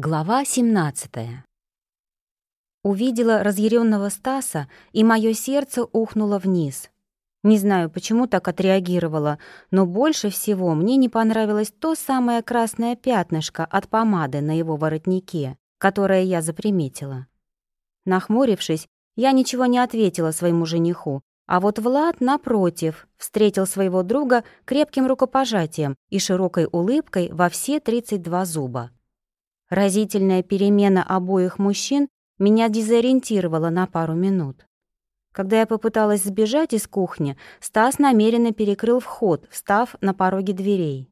Глава 17 Увидела разъяренного Стаса, и мое сердце ухнуло вниз. Не знаю, почему так отреагировала, но больше всего мне не понравилось то самое красное пятнышко от помады на его воротнике, которое я заприметила. Нахмурившись, я ничего не ответила своему жениху, а вот Влад, напротив, встретил своего друга крепким рукопожатием и широкой улыбкой во все 32 зуба. Разительная перемена обоих мужчин меня дезориентировала на пару минут. Когда я попыталась сбежать из кухни, Стас намеренно перекрыл вход, встав на пороге дверей.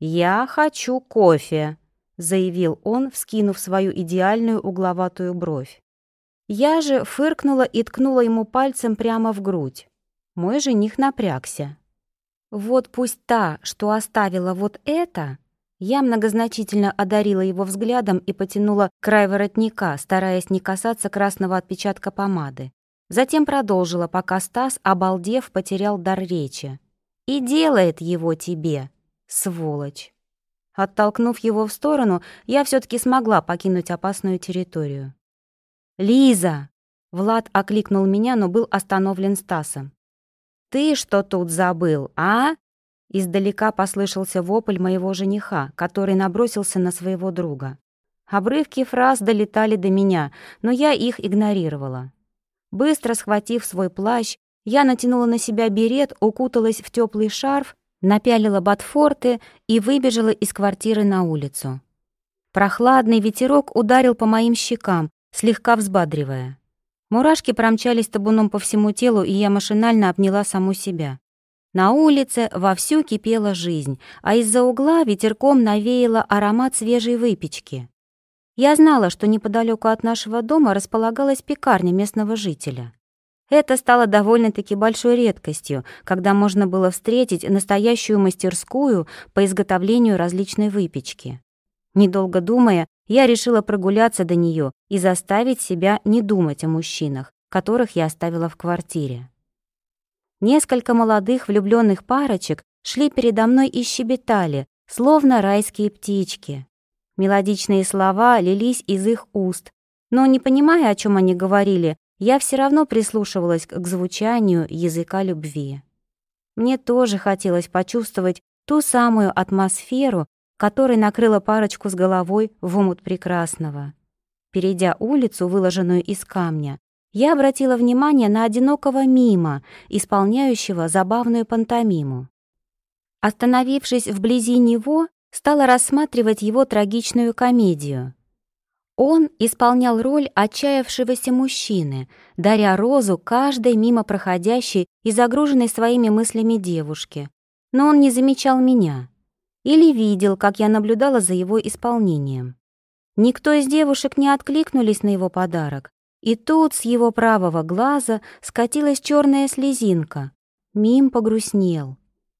«Я хочу кофе», — заявил он, вскинув свою идеальную угловатую бровь. Я же фыркнула и ткнула ему пальцем прямо в грудь. Мой жених напрягся. «Вот пусть та, что оставила вот это, я многозначительно одарила его взглядом и потянула край воротника, стараясь не касаться красного отпечатка помады. Затем продолжила, пока Стас, обалдев, потерял дар речи. «И делает его тебе, сволочь!» Оттолкнув его в сторону, я все таки смогла покинуть опасную территорию. «Лиза!» — Влад окликнул меня, но был остановлен Стасом. «Ты что тут забыл, а?» Издалека послышался вопль моего жениха, который набросился на своего друга. Обрывки фраз долетали до меня, но я их игнорировала. Быстро схватив свой плащ, я натянула на себя берет, укуталась в теплый шарф, напялила ботфорты и выбежала из квартиры на улицу. Прохладный ветерок ударил по моим щекам, слегка взбадривая. Мурашки промчались табуном по всему телу, и я машинально обняла саму себя. На улице вовсю кипела жизнь, а из-за угла ветерком навеяло аромат свежей выпечки. Я знала, что неподалеку от нашего дома располагалась пекарня местного жителя. Это стало довольно-таки большой редкостью, когда можно было встретить настоящую мастерскую по изготовлению различной выпечки. Недолго думая, я решила прогуляться до нее и заставить себя не думать о мужчинах, которых я оставила в квартире. Несколько молодых влюбленных парочек шли передо мной и щебетали, словно райские птички. Мелодичные слова лились из их уст, но, не понимая, о чем они говорили, я все равно прислушивалась к звучанию языка любви. Мне тоже хотелось почувствовать ту самую атмосферу, которой накрыла парочку с головой в омут прекрасного. Перейдя улицу, выложенную из камня, я обратила внимание на одинокого мима, исполняющего забавную пантомиму. Остановившись вблизи него, стала рассматривать его трагичную комедию. Он исполнял роль отчаявшегося мужчины, даря розу каждой мимо проходящей и загруженной своими мыслями девушке. Но он не замечал меня или видел, как я наблюдала за его исполнением. Никто из девушек не откликнулись на его подарок, и тут с его правого глаза скатилась черная слезинка. Мим погрустнел,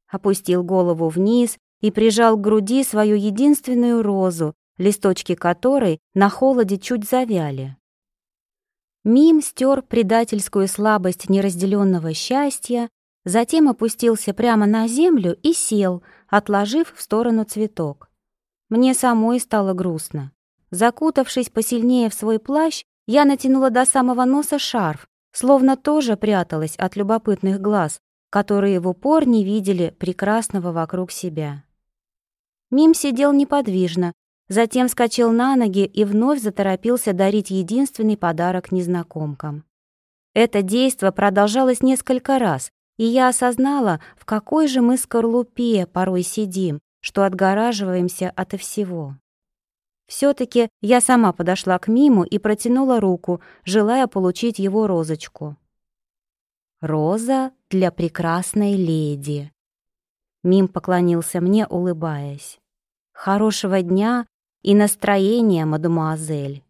опустил голову вниз и прижал к груди свою единственную розу, листочки которой на холоде чуть завяли. Мим стер предательскую слабость неразделенного счастья, затем опустился прямо на землю и сел, отложив в сторону цветок. Мне самой стало грустно. Закутавшись посильнее в свой плащ, я натянула до самого носа шарф, словно тоже пряталась от любопытных глаз, которые в упор не видели прекрасного вокруг себя. Мим сидел неподвижно, затем вскочил на ноги и вновь заторопился дарить единственный подарок незнакомкам. Это действо продолжалось несколько раз, и я осознала, в какой же мы скорлупе порой сидим, что отгораживаемся ото всего все таки я сама подошла к Миму и протянула руку, желая получить его розочку. «Роза для прекрасной леди». Мим поклонился мне, улыбаясь. «Хорошего дня и настроения, мадемуазель».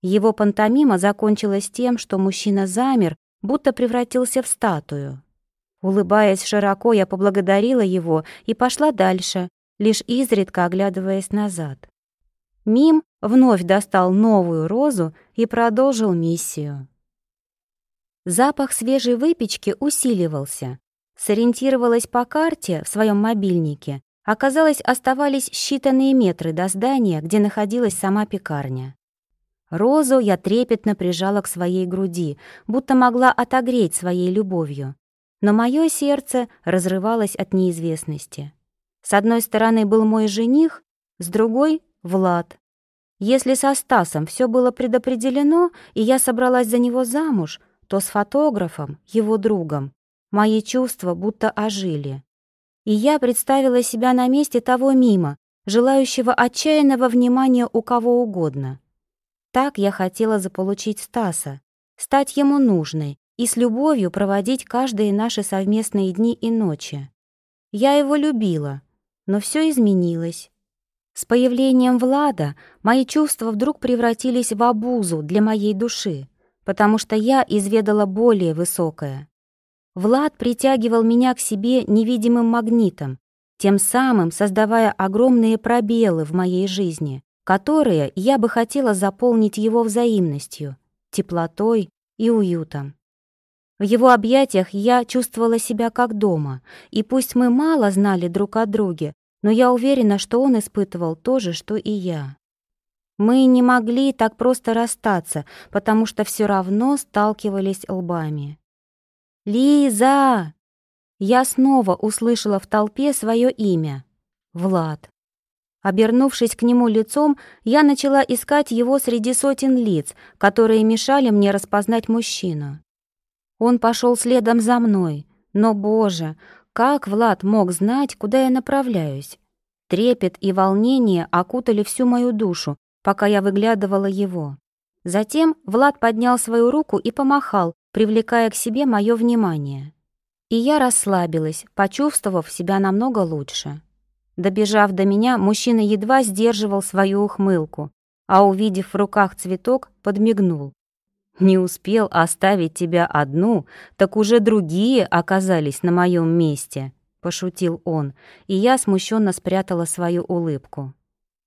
Его пантомима закончилась тем, что мужчина замер, будто превратился в статую. Улыбаясь широко, я поблагодарила его и пошла дальше, лишь изредка оглядываясь назад. Мим вновь достал новую розу и продолжил миссию. Запах свежей выпечки усиливался. Сориентировалась по карте в своем мобильнике Оказалось, оставались считанные метры до здания, где находилась сама пекарня. Розу я трепетно прижала к своей груди, будто могла отогреть своей любовью. Но мое сердце разрывалось от неизвестности. С одной стороны был мой жених, с другой — Влад. Если со Стасом все было предопределено, и я собралась за него замуж, то с фотографом, его другом, мои чувства будто ожили. И я представила себя на месте того мимо, желающего отчаянного внимания у кого угодно. Так я хотела заполучить Стаса, стать ему нужной и с любовью проводить каждые наши совместные дни и ночи. Я его любила, но все изменилось. С появлением Влада мои чувства вдруг превратились в обузу для моей души, потому что я изведала более высокое. Влад притягивал меня к себе невидимым магнитом, тем самым создавая огромные пробелы в моей жизни, которые я бы хотела заполнить его взаимностью, теплотой и уютом. В его объятиях я чувствовала себя как дома, и пусть мы мало знали друг о друге, но я уверена, что он испытывал то же, что и я. Мы не могли так просто расстаться, потому что все равно сталкивались лбами. «Лиза!» Я снова услышала в толпе свое имя. Влад. Обернувшись к нему лицом, я начала искать его среди сотен лиц, которые мешали мне распознать мужчину. Он пошел следом за мной, но, боже, как Влад мог знать, куда я направляюсь? Трепет и волнение окутали всю мою душу, пока я выглядывала его. Затем Влад поднял свою руку и помахал, привлекая к себе мое внимание. И я расслабилась, почувствовав себя намного лучше. Добежав до меня, мужчина едва сдерживал свою ухмылку, а увидев в руках цветок, подмигнул. «Не успел оставить тебя одну, так уже другие оказались на моем месте», — пошутил он, и я смущенно спрятала свою улыбку.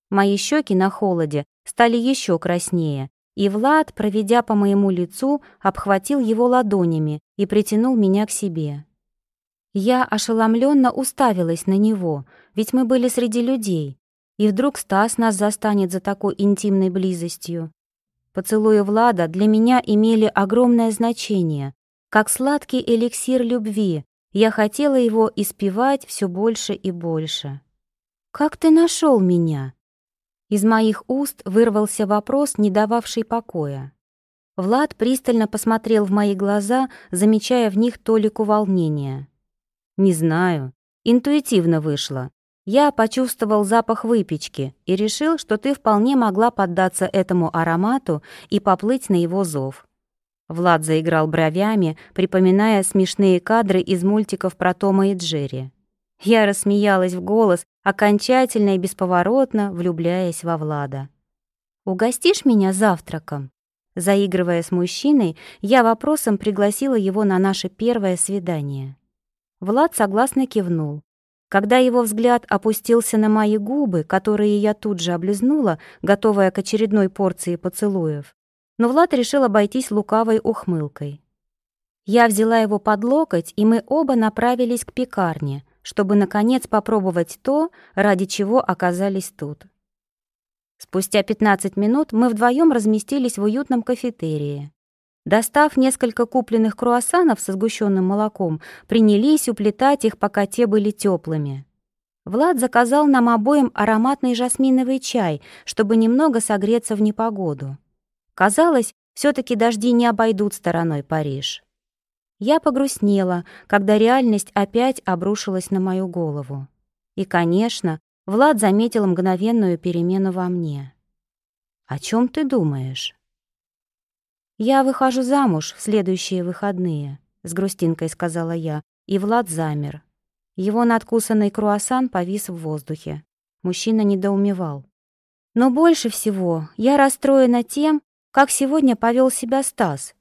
Мои щеки на холоде стали еще краснее, и Влад, проведя по моему лицу, обхватил его ладонями и притянул меня к себе. Я ошеломленно уставилась на него, ведь мы были среди людей, и вдруг Стас нас застанет за такой интимной близостью. Поцелуи Влада для меня имели огромное значение, как сладкий эликсир любви. Я хотела его испевать все больше и больше. «Как ты нашел меня?» Из моих уст вырвался вопрос, не дававший покоя. Влад пристально посмотрел в мои глаза, замечая в них толику волнения. Не знаю. Интуитивно вышло. Я почувствовал запах выпечки и решил, что ты вполне могла поддаться этому аромату и поплыть на его зов. Влад заиграл бровями, припоминая смешные кадры из мультиков про Тома и Джерри. Я рассмеялась в голос, окончательно и бесповоротно влюбляясь во Влада. «Угостишь меня завтраком?» Заигрывая с мужчиной, я вопросом пригласила его на наше первое свидание. Влад согласно кивнул. Когда его взгляд опустился на мои губы, которые я тут же облизнула, готовая к очередной порции поцелуев, но Влад решил обойтись лукавой ухмылкой. Я взяла его под локоть, и мы оба направились к пекарне, чтобы, наконец, попробовать то, ради чего оказались тут. Спустя 15 минут мы вдвоем разместились в уютном кафетерии. Достав несколько купленных круассанов со сгущенным молоком, принялись уплетать их, пока те были теплыми. Влад заказал нам обоим ароматный жасминовый чай, чтобы немного согреться в непогоду. Казалось, все таки дожди не обойдут стороной Париж. Я погрустнела, когда реальность опять обрушилась на мою голову. И, конечно, Влад заметил мгновенную перемену во мне. «О чем ты думаешь?» «Я выхожу замуж в следующие выходные», — с грустинкой сказала я, и Влад замер. Его надкусанный круассан повис в воздухе. Мужчина недоумевал. Но больше всего я расстроена тем, как сегодня повел себя Стас.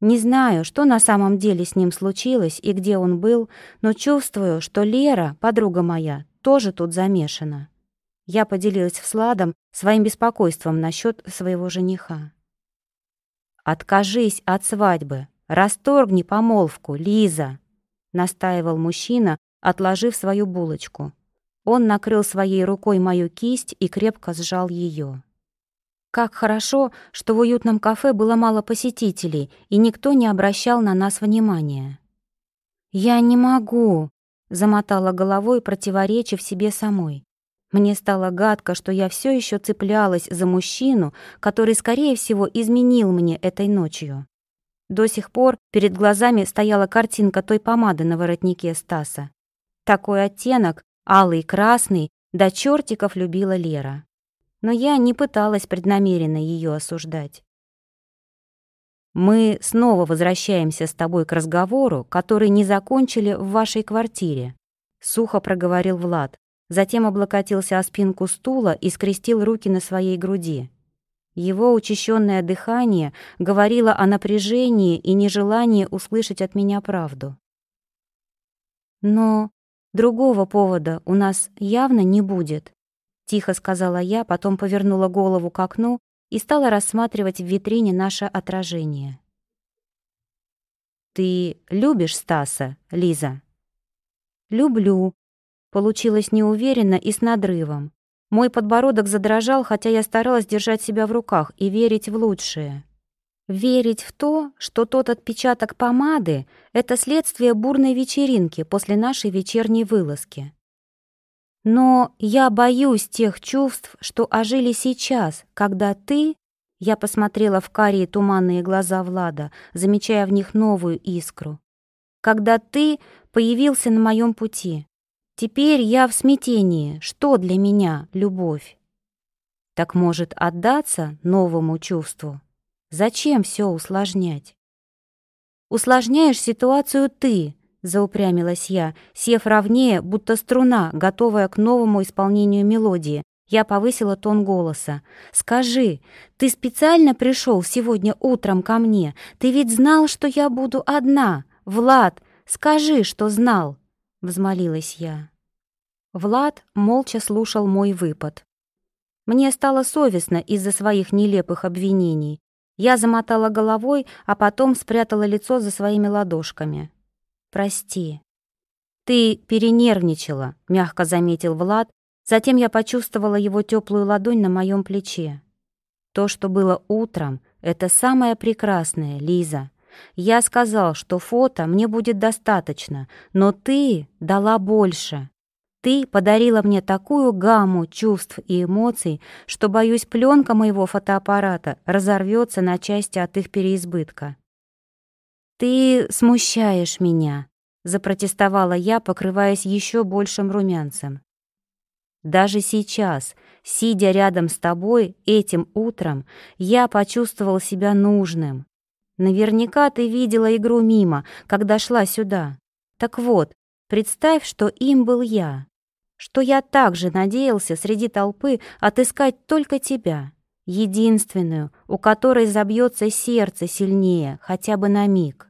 Не знаю, что на самом деле с ним случилось и где он был, но чувствую, что Лера, подруга моя, тоже тут замешана. Я поделилась с Владом своим беспокойством насчет своего жениха. «Откажись от свадьбы, расторгни помолвку, Лиза!» — настаивал мужчина, отложив свою булочку. Он накрыл своей рукой мою кисть и крепко сжал ее. Как хорошо, что в уютном кафе было мало посетителей, и никто не обращал на нас внимания. «Я не могу», — замотала головой, противоречив себе самой. Мне стало гадко, что я все еще цеплялась за мужчину, который, скорее всего, изменил мне этой ночью. До сих пор перед глазами стояла картинка той помады на воротнике Стаса. Такой оттенок, алый и красный, до чертиков любила Лера но я не пыталась преднамеренно ее осуждать. «Мы снова возвращаемся с тобой к разговору, который не закончили в вашей квартире», — сухо проговорил Влад, затем облокотился о спинку стула и скрестил руки на своей груди. Его учащенное дыхание говорило о напряжении и нежелании услышать от меня правду. «Но другого повода у нас явно не будет», Тихо сказала я, потом повернула голову к окну и стала рассматривать в витрине наше отражение. «Ты любишь Стаса, Лиза?» «Люблю», — получилось неуверенно и с надрывом. Мой подбородок задрожал, хотя я старалась держать себя в руках и верить в лучшее. Верить в то, что тот отпечаток помады — это следствие бурной вечеринки после нашей вечерней вылазки. Но я боюсь тех чувств, что ожили сейчас, когда ты... Я посмотрела в карие туманные глаза Влада, замечая в них новую искру. Когда ты появился на моем пути. Теперь я в смятении. Что для меня любовь? Так может отдаться новому чувству? Зачем все усложнять? Усложняешь ситуацию ты, заупрямилась я, сев ровнее, будто струна, готовая к новому исполнению мелодии. Я повысила тон голоса. «Скажи, ты специально пришел сегодня утром ко мне? Ты ведь знал, что я буду одна? Влад, скажи, что знал!» Взмолилась я. Влад молча слушал мой выпад. Мне стало совестно из-за своих нелепых обвинений. Я замотала головой, а потом спрятала лицо за своими ладошками. «Прости». «Ты перенервничала», — мягко заметил Влад. Затем я почувствовала его теплую ладонь на моем плече. «То, что было утром, это самое прекрасное, Лиза. Я сказал, что фото мне будет достаточно, но ты дала больше. Ты подарила мне такую гамму чувств и эмоций, что, боюсь, пленка моего фотоаппарата разорвется на части от их переизбытка. «Ты смущаешь меня», — запротестовала я, покрываясь еще большим румянцем. «Даже сейчас, сидя рядом с тобой этим утром, я почувствовал себя нужным. Наверняка ты видела игру мимо, когда шла сюда. Так вот, представь, что им был я, что я также надеялся среди толпы отыскать только тебя, единственную, у которой забьется сердце сильнее, хотя бы на миг.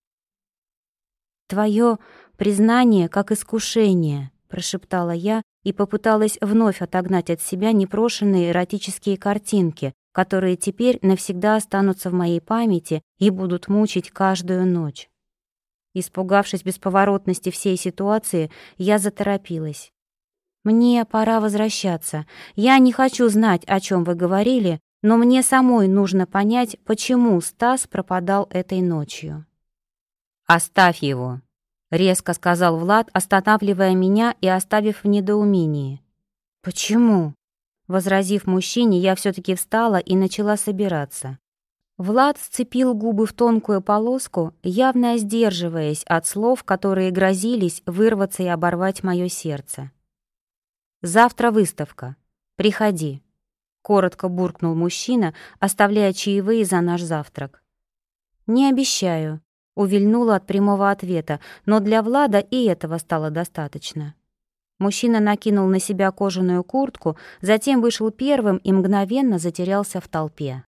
«Твое признание как искушение», — прошептала я и попыталась вновь отогнать от себя непрошенные эротические картинки, которые теперь навсегда останутся в моей памяти и будут мучить каждую ночь. Испугавшись бесповоротности всей ситуации, я заторопилась. «Мне пора возвращаться. Я не хочу знать, о чем вы говорили, но мне самой нужно понять, почему Стас пропадал этой ночью». «Оставь его», — резко сказал Влад, останавливая меня и оставив в недоумении. «Почему?» Возразив мужчине, я все-таки встала и начала собираться. Влад сцепил губы в тонкую полоску, явно сдерживаясь от слов, которые грозились вырваться и оборвать мое сердце. «Завтра выставка. Приходи», — коротко буркнул мужчина, оставляя чаевые за наш завтрак. «Не обещаю», Увильнула от прямого ответа, но для Влада и этого стало достаточно. Мужчина накинул на себя кожаную куртку, затем вышел первым и мгновенно затерялся в толпе.